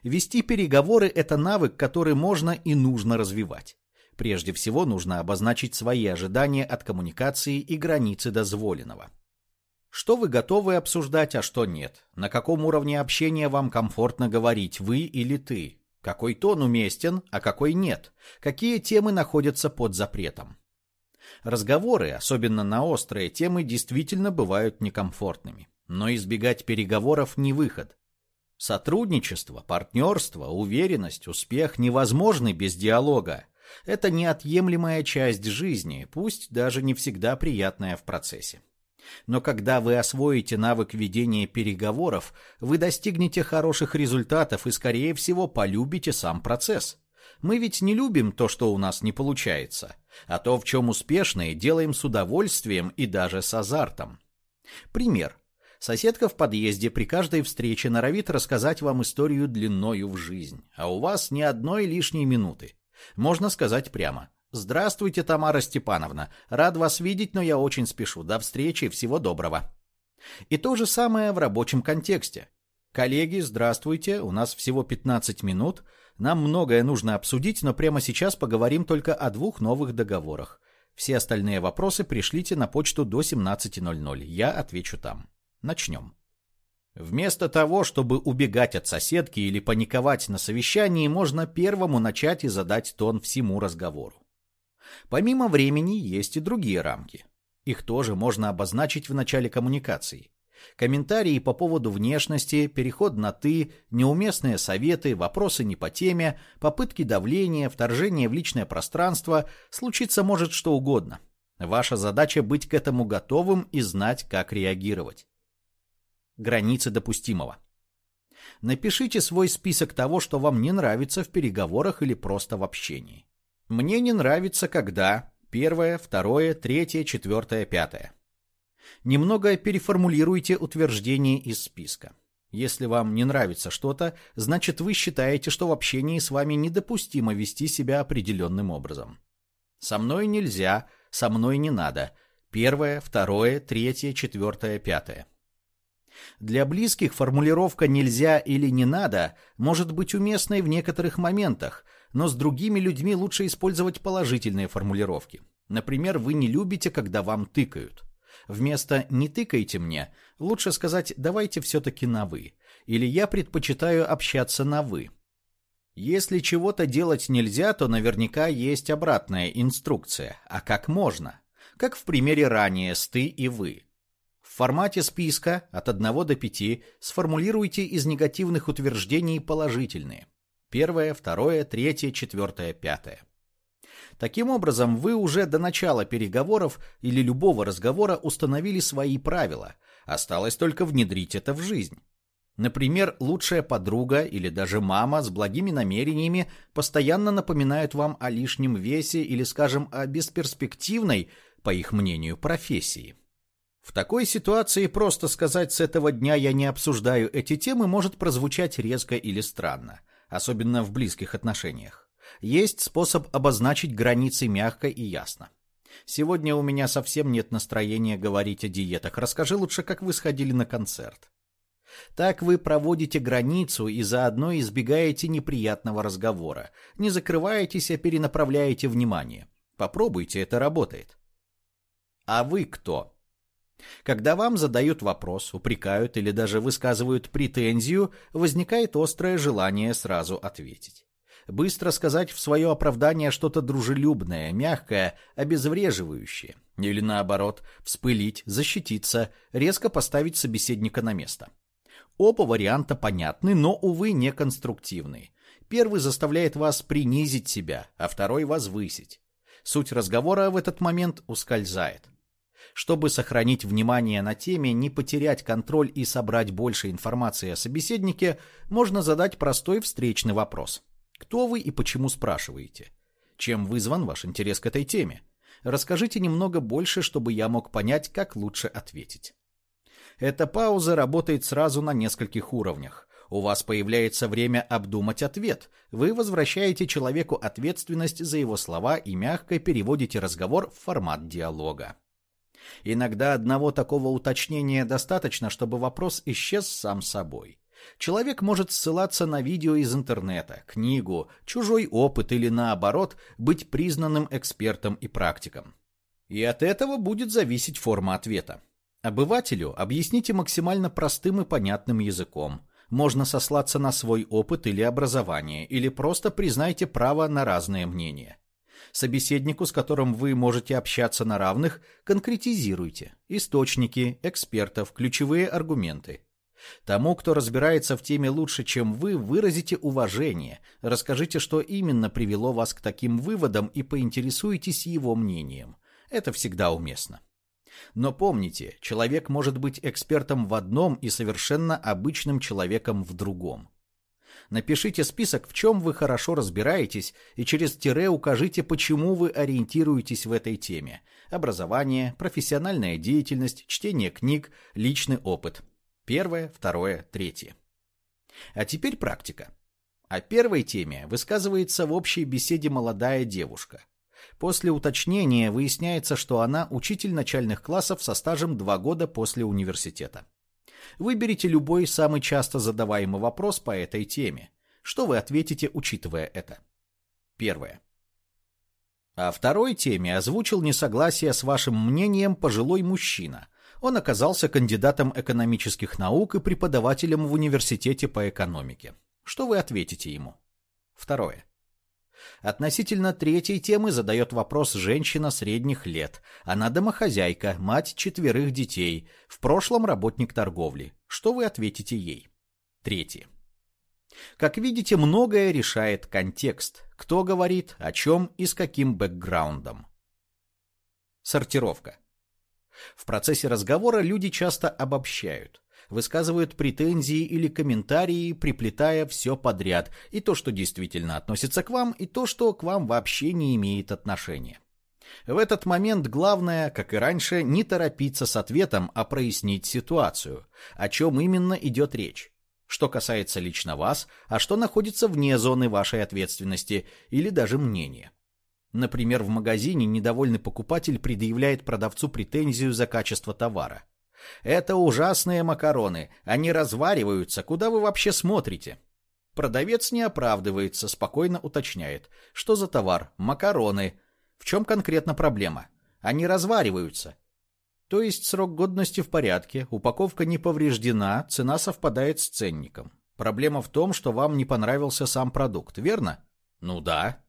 Вести переговоры – это навык, который можно и нужно развивать. Прежде всего нужно обозначить свои ожидания от коммуникации и границы дозволенного. Что вы готовы обсуждать, а что нет? На каком уровне общения вам комфортно говорить, вы или ты? Какой тон уместен, а какой нет? Какие темы находятся под запретом? Разговоры, особенно на острые темы, действительно бывают некомфортными. Но избегать переговоров не выход. Сотрудничество, партнерство, уверенность, успех невозможны без диалога. Это неотъемлемая часть жизни, пусть даже не всегда приятная в процессе. Но когда вы освоите навык ведения переговоров, вы достигнете хороших результатов и, скорее всего, полюбите сам процесс. Мы ведь не любим то, что у нас не получается, а то, в чем успешные, делаем с удовольствием и даже с азартом. Пример. Соседка в подъезде при каждой встрече норовит рассказать вам историю длиною в жизнь, а у вас ни одной лишней минуты. Можно сказать прямо. «Здравствуйте, Тамара Степановна. Рад вас видеть, но я очень спешу. До встречи, всего доброго». И то же самое в рабочем контексте. «Коллеги, здравствуйте. У нас всего 15 минут. Нам многое нужно обсудить, но прямо сейчас поговорим только о двух новых договорах. Все остальные вопросы пришлите на почту до 17.00. Я отвечу там». Начнем. Вместо того, чтобы убегать от соседки или паниковать на совещании, можно первому начать и задать тон всему разговору. Помимо времени есть и другие рамки. Их тоже можно обозначить в начале коммуникации. Комментарии по поводу внешности, переход на «ты», неуместные советы, вопросы не по теме, попытки давления, вторжение в личное пространство – случиться может что угодно. Ваша задача быть к этому готовым и знать, как реагировать границы допустимого. Напишите свой список того, что вам не нравится в переговорах или просто в общении. Мне не нравится, когда первое, второе, третье, четвертое, пятое. Немного переформулируйте утверждение из списка. Если вам не нравится что-то, значит вы считаете, что в общении с вами недопустимо вести себя определенным образом. Со мной нельзя, со мной не надо. Первое, второе, третье, четвертое, пятое. Для близких формулировка «нельзя» или «не надо» может быть уместной в некоторых моментах, но с другими людьми лучше использовать положительные формулировки. Например, вы не любите, когда вам тыкают. Вместо «не тыкайте мне» лучше сказать «давайте все-таки на «вы» или «я предпочитаю общаться на «вы». Если чего-то делать нельзя, то наверняка есть обратная инструкция. А как можно? Как в примере ранее с «ты» и «вы». В формате списка от 1 до 5 сформулируйте из негативных утверждений положительные. Первое, второе, третье, четвертое, пятое. Таким образом, вы уже до начала переговоров или любого разговора установили свои правила. Осталось только внедрить это в жизнь. Например, лучшая подруга или даже мама с благими намерениями постоянно напоминают вам о лишнем весе или, скажем, о бесперспективной, по их мнению, профессии. В такой ситуации просто сказать «с этого дня я не обсуждаю эти темы» может прозвучать резко или странно, особенно в близких отношениях. Есть способ обозначить границы мягко и ясно. Сегодня у меня совсем нет настроения говорить о диетах. Расскажи лучше, как вы сходили на концерт. Так вы проводите границу и заодно избегаете неприятного разговора. Не закрываетесь, а перенаправляете внимание. Попробуйте, это работает. А вы кто? Когда вам задают вопрос, упрекают или даже высказывают претензию, возникает острое желание сразу ответить. Быстро сказать в свое оправдание что-то дружелюбное, мягкое, обезвреживающее. Или наоборот, вспылить, защититься, резко поставить собеседника на место. Оба варианта понятны, но, увы, не конструктивны. Первый заставляет вас принизить себя, а второй возвысить. Суть разговора в этот момент ускользает. Чтобы сохранить внимание на теме, не потерять контроль и собрать больше информации о собеседнике, можно задать простой встречный вопрос. Кто вы и почему спрашиваете? Чем вызван ваш интерес к этой теме? Расскажите немного больше, чтобы я мог понять, как лучше ответить. Эта пауза работает сразу на нескольких уровнях. У вас появляется время обдумать ответ. Вы возвращаете человеку ответственность за его слова и мягко переводите разговор в формат диалога. Иногда одного такого уточнения достаточно, чтобы вопрос исчез сам собой. Человек может ссылаться на видео из интернета, книгу, чужой опыт или наоборот быть признанным экспертом и практиком. И от этого будет зависеть форма ответа. Обывателю объясните максимально простым и понятным языком. Можно сослаться на свой опыт или образование, или просто признайте право на разные мнения. Собеседнику, с которым вы можете общаться на равных, конкретизируйте источники, экспертов, ключевые аргументы. Тому, кто разбирается в теме лучше, чем вы, выразите уважение, расскажите, что именно привело вас к таким выводам и поинтересуйтесь его мнением. Это всегда уместно. Но помните, человек может быть экспертом в одном и совершенно обычным человеком в другом. Напишите список, в чем вы хорошо разбираетесь, и через тире укажите, почему вы ориентируетесь в этой теме. Образование, профессиональная деятельность, чтение книг, личный опыт. Первое, второе, третье. А теперь практика. О первой теме высказывается в общей беседе молодая девушка. После уточнения выясняется, что она учитель начальных классов со стажем 2 года после университета. Выберите любой самый часто задаваемый вопрос по этой теме. Что вы ответите, учитывая это? Первое. О второй теме озвучил несогласие с вашим мнением пожилой мужчина. Он оказался кандидатом экономических наук и преподавателем в университете по экономике. Что вы ответите ему? Второе. Относительно третьей темы задает вопрос женщина средних лет. Она домохозяйка, мать четверых детей, в прошлом работник торговли. Что вы ответите ей? Третье. Как видите, многое решает контекст. Кто говорит, о чем и с каким бэкграундом. Сортировка. В процессе разговора люди часто обобщают высказывают претензии или комментарии, приплетая все подряд, и то, что действительно относится к вам, и то, что к вам вообще не имеет отношения. В этот момент главное, как и раньше, не торопиться с ответом, а прояснить ситуацию, о чем именно идет речь. Что касается лично вас, а что находится вне зоны вашей ответственности или даже мнения. Например, в магазине недовольный покупатель предъявляет продавцу претензию за качество товара. Это ужасные макароны. Они развариваются. Куда вы вообще смотрите? Продавец не оправдывается, спокойно уточняет. Что за товар? Макароны. В чем конкретно проблема? Они развариваются. То есть срок годности в порядке, упаковка не повреждена, цена совпадает с ценником. Проблема в том, что вам не понравился сам продукт, верно? Ну да.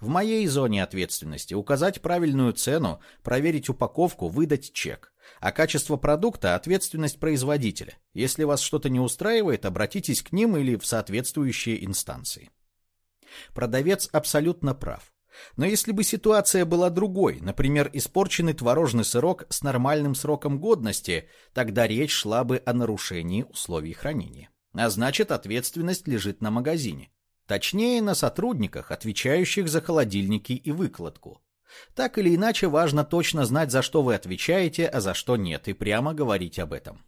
В моей зоне ответственности указать правильную цену, проверить упаковку, выдать чек. А качество продукта – ответственность производителя. Если вас что-то не устраивает, обратитесь к ним или в соответствующие инстанции. Продавец абсолютно прав. Но если бы ситуация была другой, например, испорченный творожный сырок с нормальным сроком годности, тогда речь шла бы о нарушении условий хранения. А значит, ответственность лежит на магазине. Точнее, на сотрудниках, отвечающих за холодильники и выкладку. Так или иначе, важно точно знать, за что вы отвечаете, а за что нет, и прямо говорить об этом.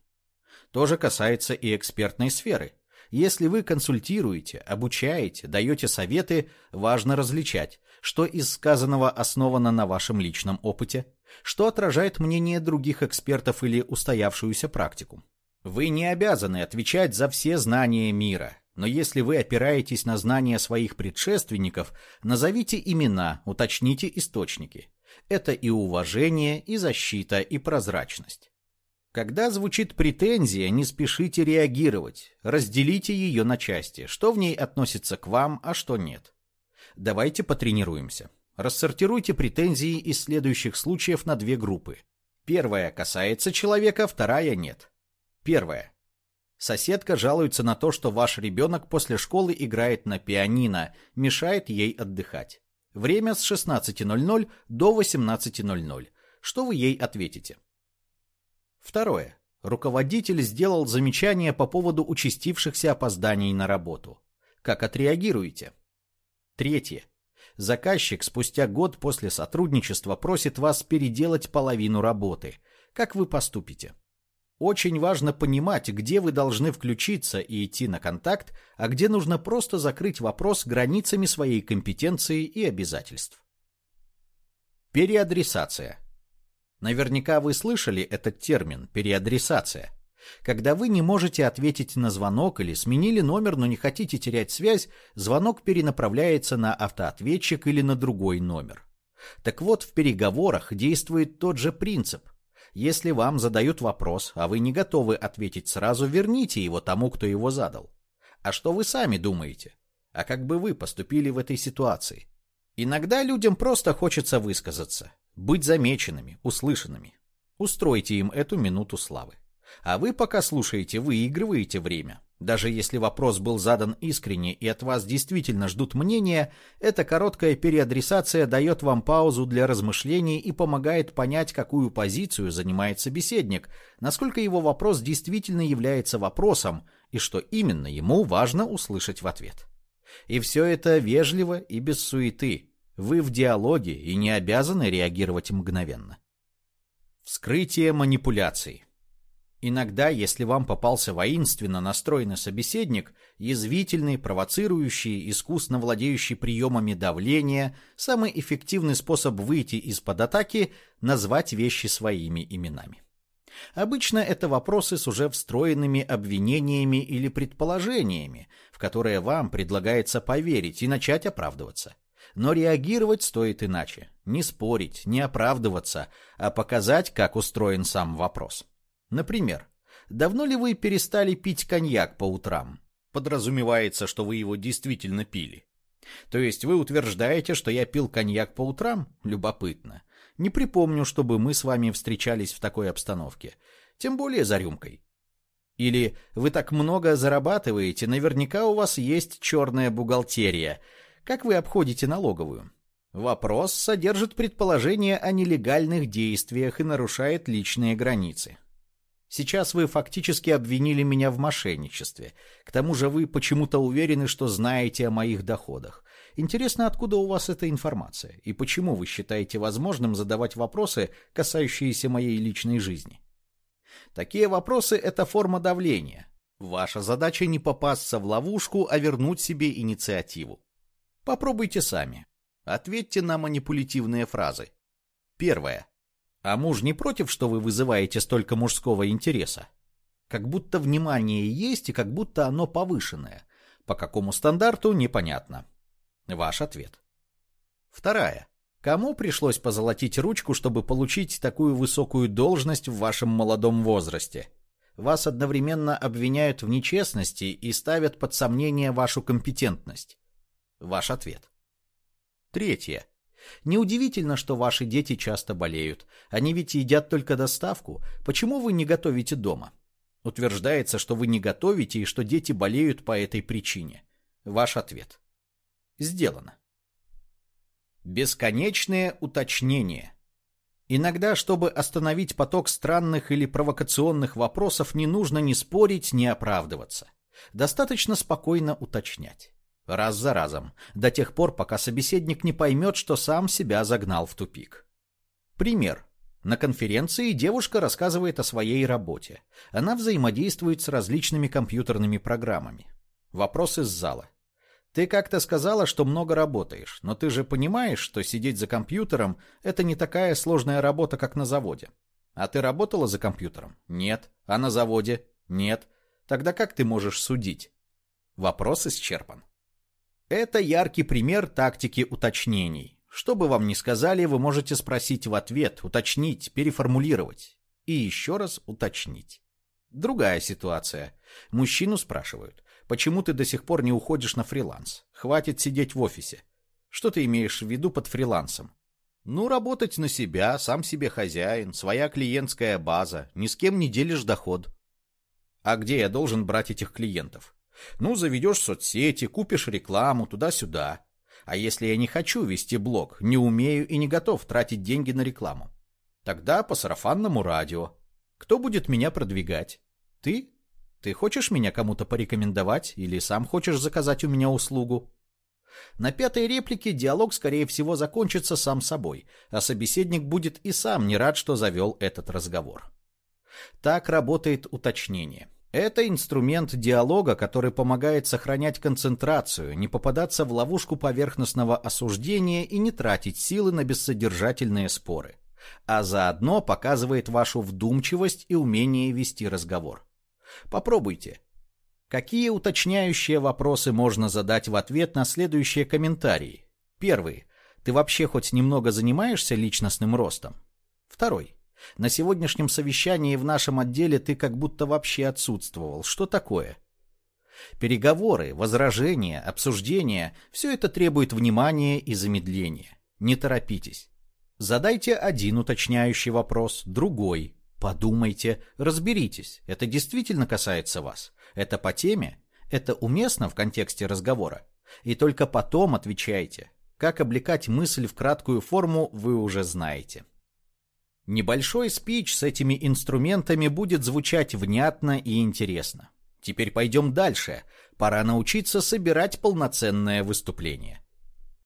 То же касается и экспертной сферы. Если вы консультируете, обучаете, даете советы, важно различать, что из сказанного основано на вашем личном опыте, что отражает мнение других экспертов или устоявшуюся практику. Вы не обязаны отвечать за все знания мира, но если вы опираетесь на знания своих предшественников, назовите имена, уточните источники. Это и уважение, и защита, и прозрачность. Когда звучит претензия, не спешите реагировать, разделите ее на части, что в ней относится к вам, а что нет. Давайте потренируемся. Рассортируйте претензии из следующих случаев на две группы. Первая касается человека, вторая нет. Первая. Соседка жалуется на то, что ваш ребенок после школы играет на пианино, мешает ей отдыхать. Время с 16.00 до 18.00. Что вы ей ответите? Второе. Руководитель сделал замечание по поводу участившихся опозданий на работу. Как отреагируете? Третье. Заказчик спустя год после сотрудничества просит вас переделать половину работы. Как вы поступите? Очень важно понимать, где вы должны включиться и идти на контакт, а где нужно просто закрыть вопрос границами своей компетенции и обязательств. Переадресация. Наверняка вы слышали этот термин «переадресация». Когда вы не можете ответить на звонок или сменили номер, но не хотите терять связь, звонок перенаправляется на автоответчик или на другой номер. Так вот, в переговорах действует тот же принцип. Если вам задают вопрос, а вы не готовы ответить сразу, верните его тому, кто его задал. А что вы сами думаете? А как бы вы поступили в этой ситуации? Иногда людям просто хочется высказаться быть замеченными, услышанными. Устройте им эту минуту славы. А вы пока слушаете, выигрываете время. Даже если вопрос был задан искренне и от вас действительно ждут мнения, эта короткая переадресация дает вам паузу для размышлений и помогает понять, какую позицию занимает собеседник, насколько его вопрос действительно является вопросом и что именно ему важно услышать в ответ. И все это вежливо и без суеты, вы в диалоге и не обязаны реагировать мгновенно. Вскрытие манипуляций. Иногда, если вам попался воинственно настроенный собеседник, язвительный, провоцирующий, искусно владеющий приемами давления, самый эффективный способ выйти из-под атаки – назвать вещи своими именами. Обычно это вопросы с уже встроенными обвинениями или предположениями, в которые вам предлагается поверить и начать оправдываться. Но реагировать стоит иначе. Не спорить, не оправдываться, а показать, как устроен сам вопрос. Например, давно ли вы перестали пить коньяк по утрам? Подразумевается, что вы его действительно пили. То есть вы утверждаете, что я пил коньяк по утрам? Любопытно. Не припомню, чтобы мы с вами встречались в такой обстановке. Тем более за рюмкой. Или вы так много зарабатываете, наверняка у вас есть черная бухгалтерия – как вы обходите налоговую? Вопрос содержит предположение о нелегальных действиях и нарушает личные границы. Сейчас вы фактически обвинили меня в мошенничестве. К тому же вы почему-то уверены, что знаете о моих доходах. Интересно, откуда у вас эта информация? И почему вы считаете возможным задавать вопросы, касающиеся моей личной жизни? Такие вопросы – это форма давления. Ваша задача не попасться в ловушку, а вернуть себе инициативу. Попробуйте сами. Ответьте на манипулятивные фразы. Первое. А муж не против, что вы вызываете столько мужского интереса? Как будто внимание есть и как будто оно повышенное. По какому стандарту, непонятно. Ваш ответ. Вторая. Кому пришлось позолотить ручку, чтобы получить такую высокую должность в вашем молодом возрасте? Вас одновременно обвиняют в нечестности и ставят под сомнение вашу компетентность. Ваш ответ. Третье. Неудивительно, что ваши дети часто болеют. Они ведь едят только доставку. Почему вы не готовите дома? Утверждается, что вы не готовите и что дети болеют по этой причине. Ваш ответ. Сделано. Бесконечное уточнение. Иногда, чтобы остановить поток странных или провокационных вопросов, не нужно ни спорить, ни оправдываться. Достаточно спокойно уточнять. Раз за разом, до тех пор, пока собеседник не поймет, что сам себя загнал в тупик. Пример. На конференции девушка рассказывает о своей работе. Она взаимодействует с различными компьютерными программами. Вопрос из зала. Ты как-то сказала, что много работаешь, но ты же понимаешь, что сидеть за компьютером – это не такая сложная работа, как на заводе. А ты работала за компьютером? Нет. А на заводе? Нет. Тогда как ты можешь судить? Вопрос исчерпан. Это яркий пример тактики уточнений. Что бы вам ни сказали, вы можете спросить в ответ, уточнить, переформулировать. И еще раз уточнить. Другая ситуация. Мужчину спрашивают, почему ты до сих пор не уходишь на фриланс? Хватит сидеть в офисе. Что ты имеешь в виду под фрилансом? Ну, работать на себя, сам себе хозяин, своя клиентская база, ни с кем не делишь доход. А где я должен брать этих клиентов? Ну, заведешь соцсети, купишь рекламу, туда-сюда. А если я не хочу вести блог, не умею и не готов тратить деньги на рекламу? Тогда по сарафанному радио. Кто будет меня продвигать? Ты? Ты хочешь меня кому-то порекомендовать или сам хочешь заказать у меня услугу? На пятой реплике диалог, скорее всего, закончится сам собой, а собеседник будет и сам не рад, что завел этот разговор. Так работает уточнение. Это инструмент диалога, который помогает сохранять концентрацию, не попадаться в ловушку поверхностного осуждения и не тратить силы на бессодержательные споры. А заодно показывает вашу вдумчивость и умение вести разговор. Попробуйте. Какие уточняющие вопросы можно задать в ответ на следующие комментарии? Первый. Ты вообще хоть немного занимаешься личностным ростом? Второй. На сегодняшнем совещании в нашем отделе ты как будто вообще отсутствовал. Что такое? Переговоры, возражения, обсуждения – все это требует внимания и замедления. Не торопитесь. Задайте один уточняющий вопрос, другой. Подумайте, разберитесь. Это действительно касается вас? Это по теме? Это уместно в контексте разговора? И только потом отвечайте. Как облекать мысль в краткую форму, вы уже знаете. Небольшой спич с этими инструментами будет звучать внятно и интересно. Теперь пойдем дальше. Пора научиться собирать полноценное выступление.